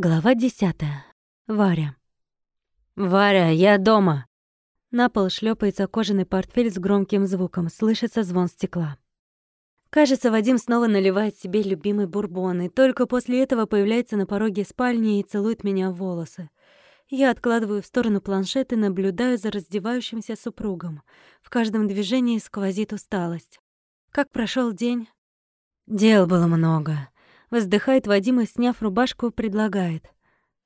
Глава десятая. Варя. «Варя, я дома!» На пол шлепается кожаный портфель с громким звуком, слышится звон стекла. Кажется, Вадим снова наливает себе любимый бурбон, и только после этого появляется на пороге спальни и целует меня в волосы. Я откладываю в сторону планшет и наблюдаю за раздевающимся супругом. В каждом движении сквозит усталость. Как прошел день? Дел было много. Вздыхает Вадим и, сняв рубашку, предлагает.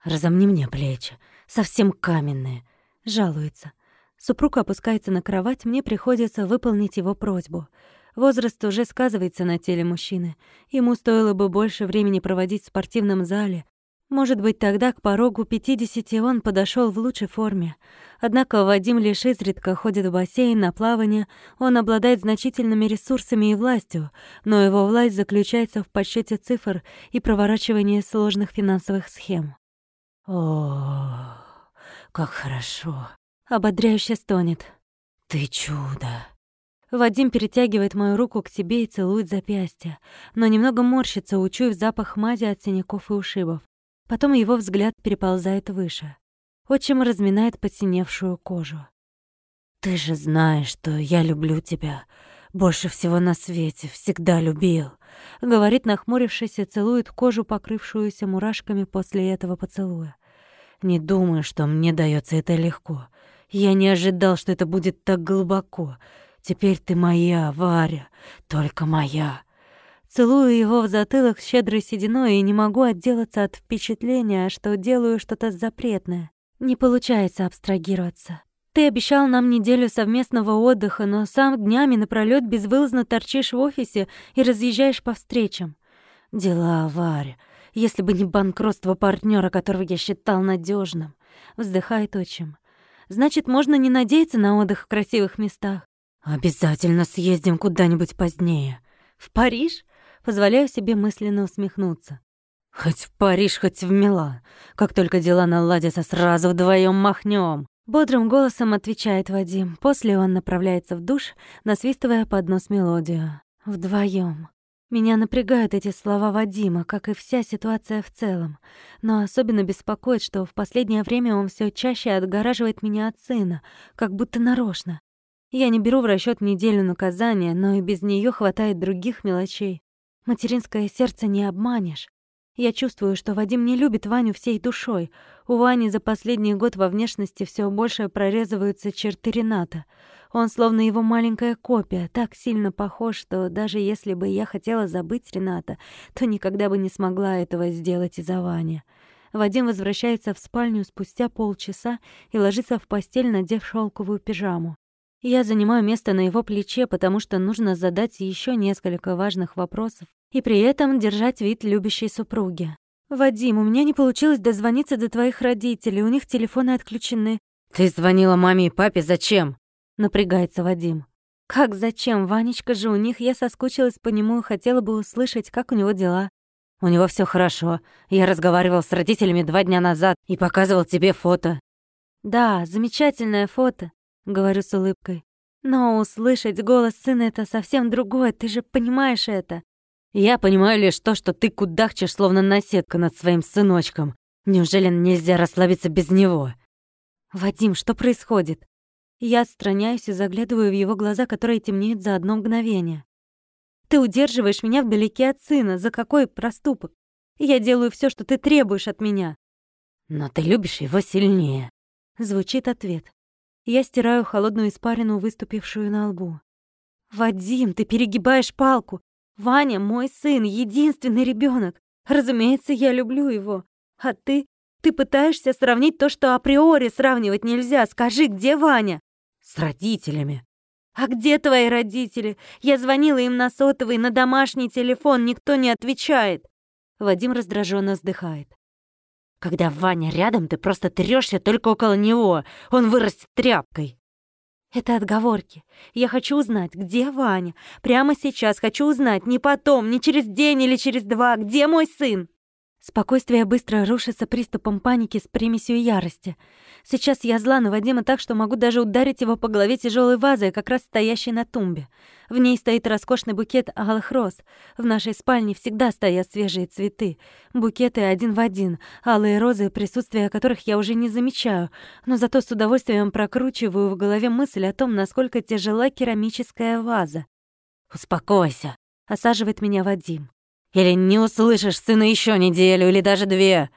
«Разомни мне плечи. Совсем каменные». Жалуется. Супруг опускается на кровать, мне приходится выполнить его просьбу. Возраст уже сказывается на теле мужчины. Ему стоило бы больше времени проводить в спортивном зале, может быть, тогда к порогу 50 он подошел в лучшей форме. Однако Вадим лишь изредка ходит в бассейн на плавание, он обладает значительными ресурсами и властью, но его власть заключается в подсчете цифр и проворачивании сложных финансовых схем. «О, как хорошо!» — ободряюще стонет. «Ты чудо!» Вадим перетягивает мою руку к себе и целует запястье, но немного морщится, учуяв запах мази от синяков и ушибов. Потом его взгляд переползает выше. Отчим разминает посиневшую кожу. «Ты же знаешь, что я люблю тебя. Больше всего на свете. Всегда любил», — говорит, нахмурившись, и целует кожу, покрывшуюся мурашками после этого поцелуя. «Не думаю, что мне дается это легко. Я не ожидал, что это будет так глубоко. Теперь ты моя, Варя, только моя». Целую его в затылок с щедрой сединой и не могу отделаться от впечатления, что делаю что-то запретное. Не получается абстрагироваться. Ты обещал нам неделю совместного отдыха, но сам днями напролёт безвылазно торчишь в офисе и разъезжаешь по встречам. Дела, Варя. Если бы не банкротство партнера, которого я считал надежным, вздыхает отчим. Значит, можно не надеяться на отдых в красивых местах. Обязательно съездим куда-нибудь позднее. В Париж? Позволяю себе мысленно усмехнуться. Хоть в Париж, хоть в Милан. Как только дела наладятся, сразу вдвоем махнем. Бодрым голосом отвечает Вадим. После он направляется в душ, насвистывая под нос мелодию. Вдвоем. Меня напрягают эти слова Вадима, как и вся ситуация в целом. Но особенно беспокоит, что в последнее время он все чаще отгораживает меня от сына, как будто нарочно. Я не беру в расчет неделю наказания, но и без нее хватает других мелочей. Материнское сердце не обманешь. Я чувствую, что Вадим не любит Ваню всей душой. У Вани за последний год во внешности все больше прорезываются черты Рената. Он словно его маленькая копия, так сильно похож, что даже если бы я хотела забыть Рената, то никогда бы не смогла этого сделать из-за Вани. Вадим возвращается в спальню спустя полчаса и ложится в постель, надев шелковую пижаму. Я занимаю место на его плече, потому что нужно задать еще несколько важных вопросов и при этом держать вид любящей супруги. «Вадим, у меня не получилось дозвониться до твоих родителей, у них телефоны отключены». «Ты звонила маме и папе зачем?» — напрягается Вадим. «Как зачем? Ванечка же у них, я соскучилась по нему и хотела бы услышать, как у него дела». «У него все хорошо. Я разговаривал с родителями два дня назад и показывал тебе фото». «Да, замечательное фото. — говорю с улыбкой. «Но услышать голос сына — это совсем другое, ты же понимаешь это». «Я понимаю лишь то, что ты кудахчешь, словно наседка над своим сыночком. Неужели нельзя расслабиться без него?» «Вадим, что происходит?» Я отстраняюсь и заглядываю в его глаза, которые темнеют за одно мгновение. «Ты удерживаешь меня вдалеке от сына. За какой проступок? Я делаю все, что ты требуешь от меня». «Но ты любишь его сильнее», — звучит ответ. Я стираю холодную испарину, выступившую на лбу. «Вадим, ты перегибаешь палку! Ваня — мой сын, единственный ребенок. Разумеется, я люблю его. А ты? Ты пытаешься сравнить то, что априори сравнивать нельзя. Скажи, где Ваня?» «С родителями». «А где твои родители? Я звонила им на сотовый, на домашний телефон, никто не отвечает». Вадим раздраженно вздыхает. Когда Ваня рядом, ты просто трёшься только около него. Он вырастет тряпкой. Это отговорки. Я хочу узнать, где Ваня. Прямо сейчас хочу узнать, не потом, не через день или через два, где мой сын. Спокойствие быстро рушится приступом паники с примесью ярости. Сейчас я зла на Вадима так, что могу даже ударить его по голове тяжелой вазой, как раз стоящей на тумбе. В ней стоит роскошный букет алых роз. В нашей спальне всегда стоят свежие цветы. Букеты один в один, алые розы, присутствие которых я уже не замечаю, но зато с удовольствием прокручиваю в голове мысль о том, насколько тяжела керамическая ваза. «Успокойся», — осаживает меня Вадим. Или не услышишь сына еще неделю, или даже две.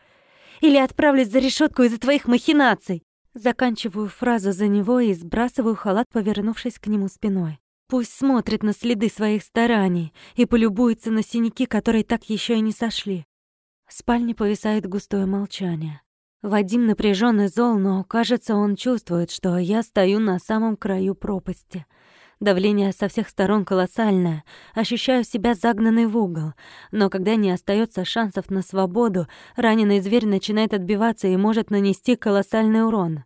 Или отправлюсь за решетку из-за твоих махинаций. Заканчиваю фразу за него и сбрасываю халат, повернувшись к нему спиной. Пусть смотрит на следы своих стараний и полюбуется на синяки, которые так еще и не сошли. В спальне повисает густое молчание. Вадим напряженный зол, но, кажется, он чувствует, что я стою на самом краю пропасти — Давление со всех сторон колоссальное. Ощущаю себя загнанной в угол. Но когда не остается шансов на свободу, раненый зверь начинает отбиваться и может нанести колоссальный урон.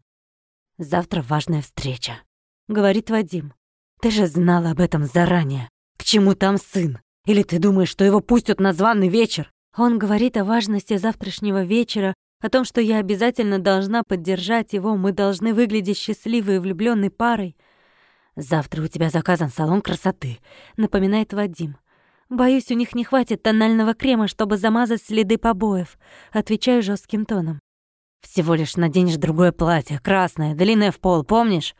«Завтра важная встреча», — говорит Вадим. «Ты же знал об этом заранее. К чему там сын? Или ты думаешь, что его пустят на званый вечер?» Он говорит о важности завтрашнего вечера, о том, что я обязательно должна поддержать его, мы должны выглядеть счастливой и влюбленной парой — «Завтра у тебя заказан салон красоты», — напоминает Вадим. «Боюсь, у них не хватит тонального крема, чтобы замазать следы побоев», — отвечаю жестким тоном. «Всего лишь наденешь другое платье, красное, длинное в пол, помнишь?»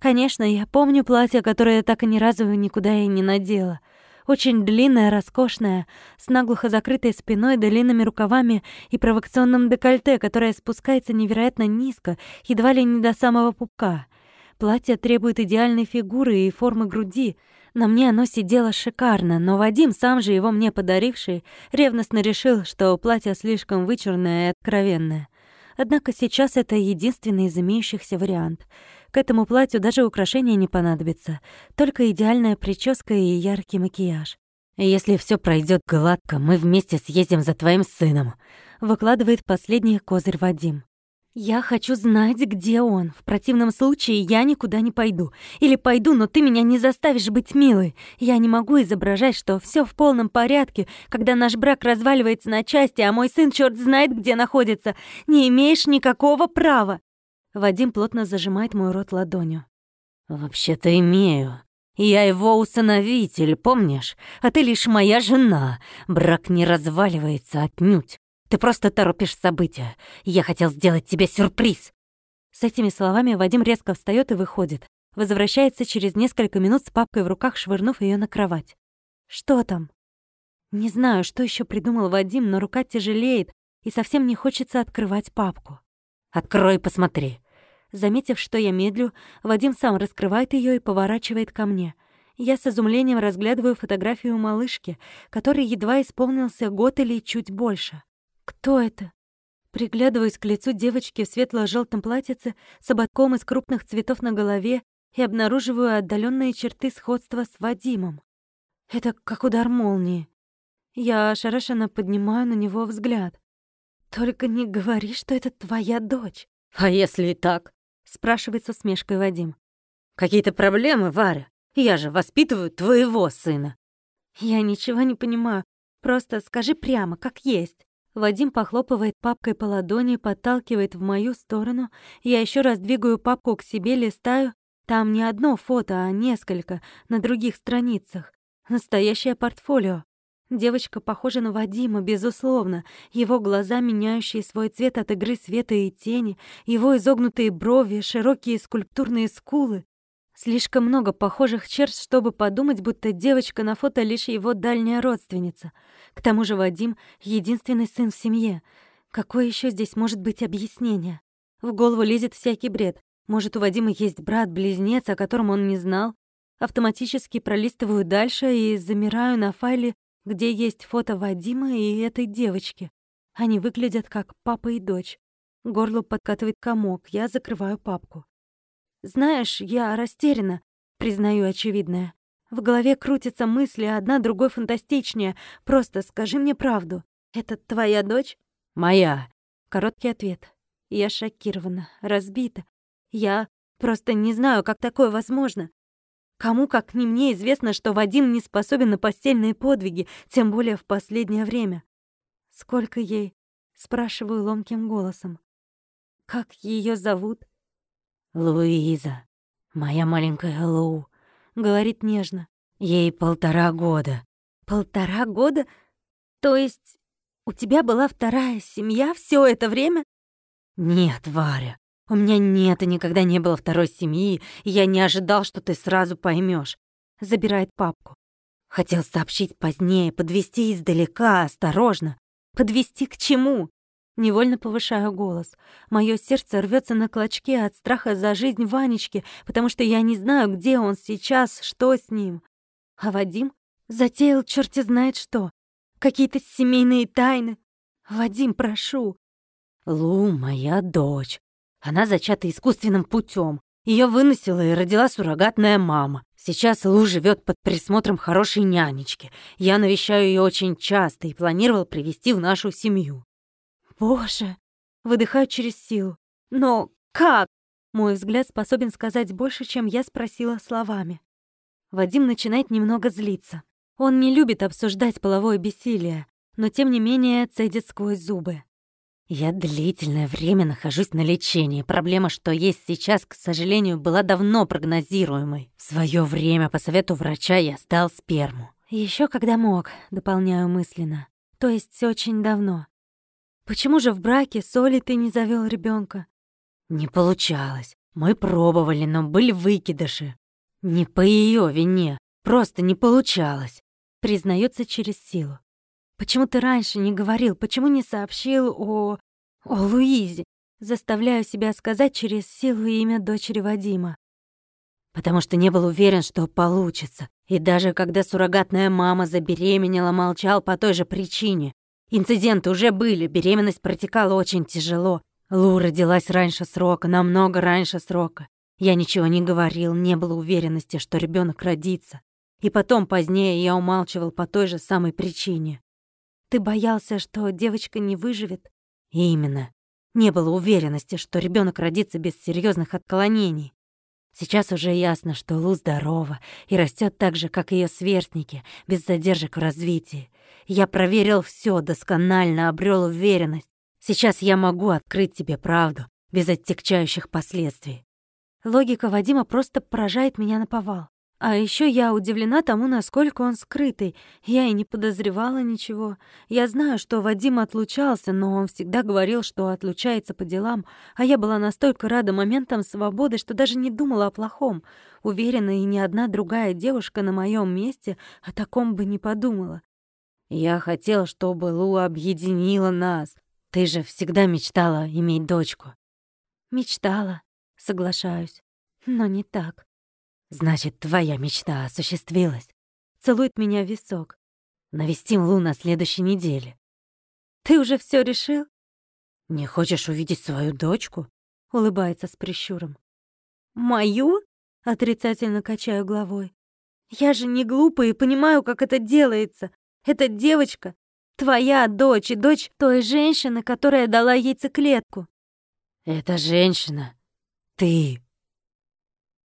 «Конечно, я помню платье, которое я так и ни разу никуда и не надела. Очень длинное, роскошное, с наглухо закрытой спиной, длинными рукавами и провокационным декольте, которое спускается невероятно низко, едва ли не до самого пупка. Платье требует идеальной фигуры и формы груди. На мне оно сидело шикарно, но Вадим, сам же его мне подаривший, ревностно решил, что платье слишком вычурное и откровенное. Однако сейчас это единственный из имеющихся вариант. К этому платью даже украшения не понадобится, только идеальная прическа и яркий макияж. «Если все пройдет гладко, мы вместе съездим за твоим сыном», — выкладывает последний козырь Вадим. «Я хочу знать, где он. В противном случае я никуда не пойду. Или пойду, но ты меня не заставишь быть милой. Я не могу изображать, что все в полном порядке, когда наш брак разваливается на части, а мой сын черт знает, где находится. Не имеешь никакого права!» Вадим плотно зажимает мой рот ладонью. «Вообще-то имею. Я его усыновитель, помнишь? А ты лишь моя жена. Брак не разваливается отнюдь. Ты просто торопишь события. Я хотел сделать тебе сюрприз!» С этими словами Вадим резко встает и выходит. Возвращается через несколько минут с папкой в руках, швырнув ее на кровать. «Что там?» Не знаю, что еще придумал Вадим, но рука тяжелеет, и совсем не хочется открывать папку. «Открой посмотри». Заметив, что я медлю, Вадим сам раскрывает ее и поворачивает ко мне. Я с изумлением разглядываю фотографию малышки, которой едва исполнился год или чуть больше. Кто это? Приглядываюсь к лицу девочки в светло-желтом платьице с ободком из крупных цветов на голове и обнаруживаю отдаленные черты сходства с Вадимом. Это как удар молнии. Я ошарашенно поднимаю на него взгляд. «Только не говори, что это твоя дочь». «А если и так?» — спрашивает со смешкой Вадим. «Какие-то проблемы, Варя? Я же воспитываю твоего сына». «Я ничего не понимаю. Просто скажи прямо, как есть». Вадим похлопывает папкой по ладони, подталкивает в мою сторону. Я еще раз двигаю папку к себе, листаю. Там не одно фото, а несколько, на других страницах. Настоящее портфолио. Девочка похожа на Вадима, безусловно. Его глаза, меняющие свой цвет от игры света и тени, его изогнутые брови, широкие скульптурные скулы. Слишком много похожих черт, чтобы подумать, будто девочка на фото лишь его дальняя родственница. К тому же Вадим — единственный сын в семье. Какое еще здесь может быть объяснение? В голову лезет всякий бред. Может, у Вадима есть брат-близнец, о котором он не знал? Автоматически пролистываю дальше и замираю на файле, где есть фото Вадима и этой девочки. Они выглядят как папа и дочь. Горло подкатывает комок, я закрываю папку. Знаешь, я растеряна, признаю очевидное. В голове крутятся мысли, одна другой фантастичнее. Просто скажи мне правду. Это твоя дочь? Моя. Короткий ответ. Я шокирована, разбита. Я просто не знаю, как такое возможно. Кому, как не мне, известно, что Вадим не способен на постельные подвиги, тем более в последнее время. Сколько ей? Спрашиваю ломким голосом. «Как ее зовут?» «Луиза, моя маленькая Лу», — говорит нежно. «Ей полтора года». «Полтора года? То есть у тебя была вторая семья все это время?» «Нет, Варя, у меня нет и никогда не было второй семьи, и я не ожидал, что ты сразу поймешь. Забирает папку. Хотел сообщить позднее, подвести издалека, осторожно. Подвести к чему? Невольно повышаю голос. Моё сердце рвётся на клочки от страха за жизнь Ванечки, потому что я не знаю, где он сейчас, что с ним. А Вадим затеял черти знает что. Какие-то семейные тайны. Вадим, прошу. Лу, моя дочь. Она зачата искусственным путем. Ее выносила и родила суррогатная мама. Сейчас Лу живет под присмотром хорошей нянечки. Я навещаю ее очень часто и планировал привести в нашу семью. Боже! Выдыхаю через силу. Но как? Мой взгляд способен сказать больше, чем я спросила словами. Вадим начинает немного злиться. Он не любит обсуждать половое бессилие, но тем не менее цедит сквозь зубы. Я длительное время нахожусь на лечении. Проблема, что есть сейчас, к сожалению, была давно прогнозируемой. В свое время по совету врача я сдал сперму. Еще когда мог, дополняю мысленно. То есть очень давно. Почему же в браке с Олей ты не завел ребенка? Не получалось. Мы пробовали, но были выкидыши. Не по ее вине, просто не получалось. Признается через силу. Почему ты раньше не говорил? Почему не сообщил о... о Луизе? Заставляю себя сказать через силу имя дочери Вадима. Потому что не был уверен, что получится. И даже когда суррогатная мама забеременела, молчал по той же причине. Инциденты уже были, беременность протекала очень тяжело. Лу родилась раньше срока, намного раньше срока. Я ничего не говорил, не было уверенности, что ребенок родится. И потом, позднее, я умалчивал по той же самой причине. Ты боялся, что девочка не выживет? Именно. Не было уверенности, что ребенок родится без серьезных отклонений. Сейчас уже ясно, что Лу здорова и растет так же, как ее сверстники, без задержек в развитии. Я проверил все досконально, обрел уверенность. Сейчас я могу открыть тебе правду, без оттекчающих последствий. Логика Вадима просто поражает меня на повал. А еще я удивлена тому, насколько он скрытый. Я и не подозревала ничего. Я знаю, что Вадим отлучался, но он всегда говорил, что отлучается по делам, а я была настолько рада моментам свободы, что даже не думала о плохом. Уверена, и ни одна другая девушка на моем месте о таком бы не подумала. Я хотел, чтобы Лу объединила нас. Ты же всегда мечтала иметь дочку. Мечтала, соглашаюсь, но не так. Значит, твоя мечта осуществилась. Целует меня в висок. Навестим Лу на следующей неделе. Ты уже все решил? Не хочешь увидеть свою дочку? Улыбается с прищуром. Мою? Отрицательно качаю головой. Я же не глупая и понимаю, как это делается. Эта девочка — твоя дочь и дочь той женщины, которая дала яйцеклетку. Эта женщина — ты.